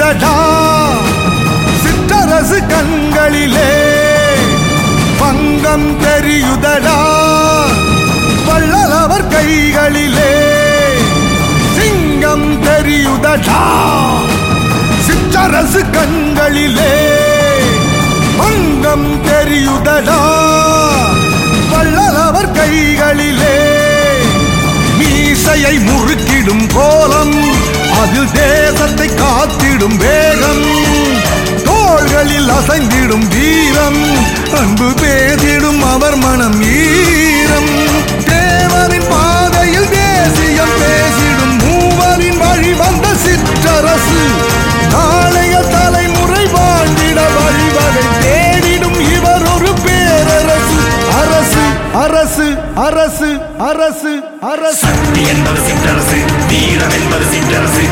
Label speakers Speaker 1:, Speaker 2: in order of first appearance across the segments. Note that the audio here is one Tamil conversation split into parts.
Speaker 1: சிங்கம் சித்தரசு கண்களிலே பங்கம் தெரியுதடா? வள்ளலவர் கைகளிலே சிங்கம் தெரியுதடா? சிற்றரசு கண்களிலே பங்கம் தெரியுதடா? வள்ளலவர் கைகளிலே மீசையை முறுக்கிடும் கோலம் அதில் தேசத்தை அசைந்திடும் வேகம் தோள்களில் அசைந்திடும் வீரம் அன்பு பேசிடும் அவர் மனம் ஈரம். தேவரின் பாதையில் தேசியம் பேசிடும் மூவரின் வழி வந்த சிற்றரசு நாளைய தலைமுறை வாழ்ந்திட வழிவகை தேடிடும் இவர் ஒரு பேரரசு. அரசு அரசு அரசு அரசு அரசு.
Speaker 2: என்பது சிற்றரசு வீரம் என்பது சிற்றரசு.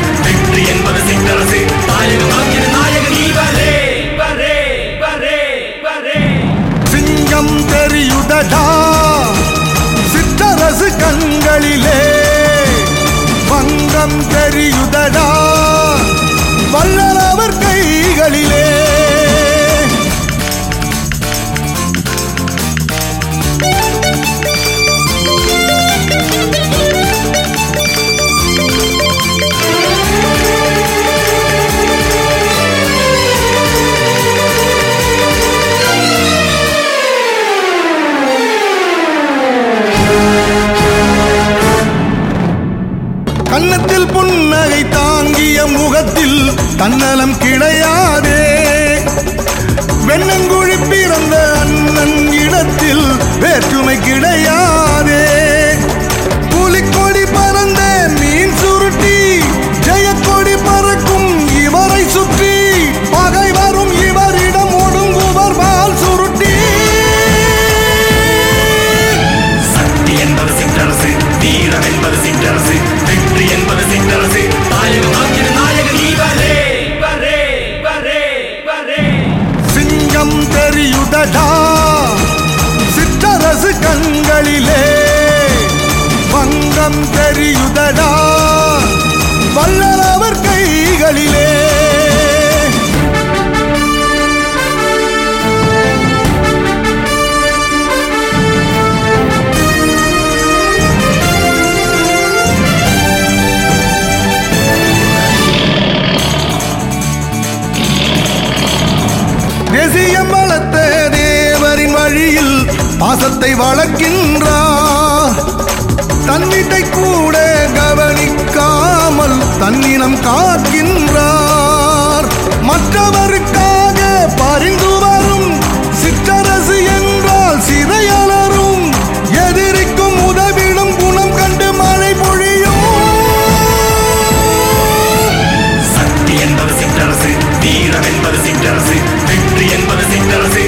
Speaker 1: புன்னகை தாங்கிய முகத்தில் தன்னலம் கிடையாதே. வெண்ணங்குழி பிறந்த அண்ணன் இடத்தில் வேற்றுமை கிடையாது பங்கம் தெரியுதடா. வல்லவர் கைகளிலே. தேசியம் வளர்த்த தேவரின் வழியில் பாசத்தை வளர்க்கின்றார். தன்னினம் காக்கின்றார். மற்றவருக்காக பரிந்து வரும் சிற்றரசு என்றால் சிறையலரும் எதிரிக்கும் உதவிடும் குணம் கண்டு மழை பொழியும்.
Speaker 2: சக்தி என்பது சிற்றரசு வீரம் என்பது சிற்றரசு வெற்றி என்பது சிற்றரசு.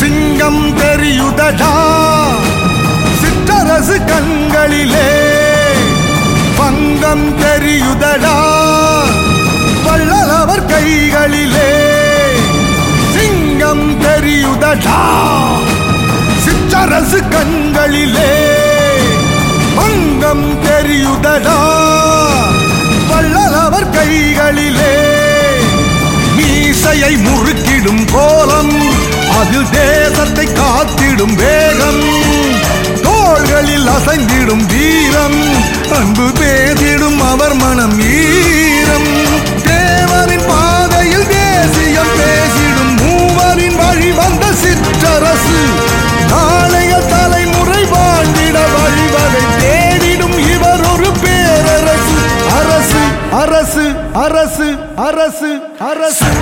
Speaker 1: சிங்கம் தெரியுதடா? தெரியுதடா வள்ளலவர் கைகளிலே சிங்கம் தெரியுதடா சிற்றரசு கண்களிலே பங்கம் தெரியுதடா வள்ளலவர் கைகளிலே மீசையை முறுக்கிடும் கோலம் அதில் தேசத்தை காத்திடும் வேகம் தோள்களில் அசைந்திடும் வீரம் அன்பு பேசிடும்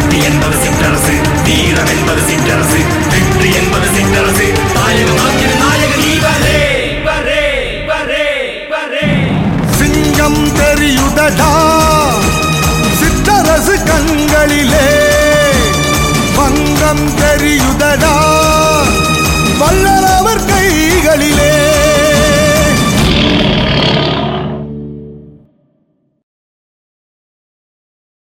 Speaker 2: சக்தி என்பது சிற்றரசு வீரம் என்பது சிற்றரசு வெற்றி என்பது சிற்றரசு. தாயகமாக்கிற நாயக நீவரே
Speaker 1: சிங்கம் தெரியுதடா?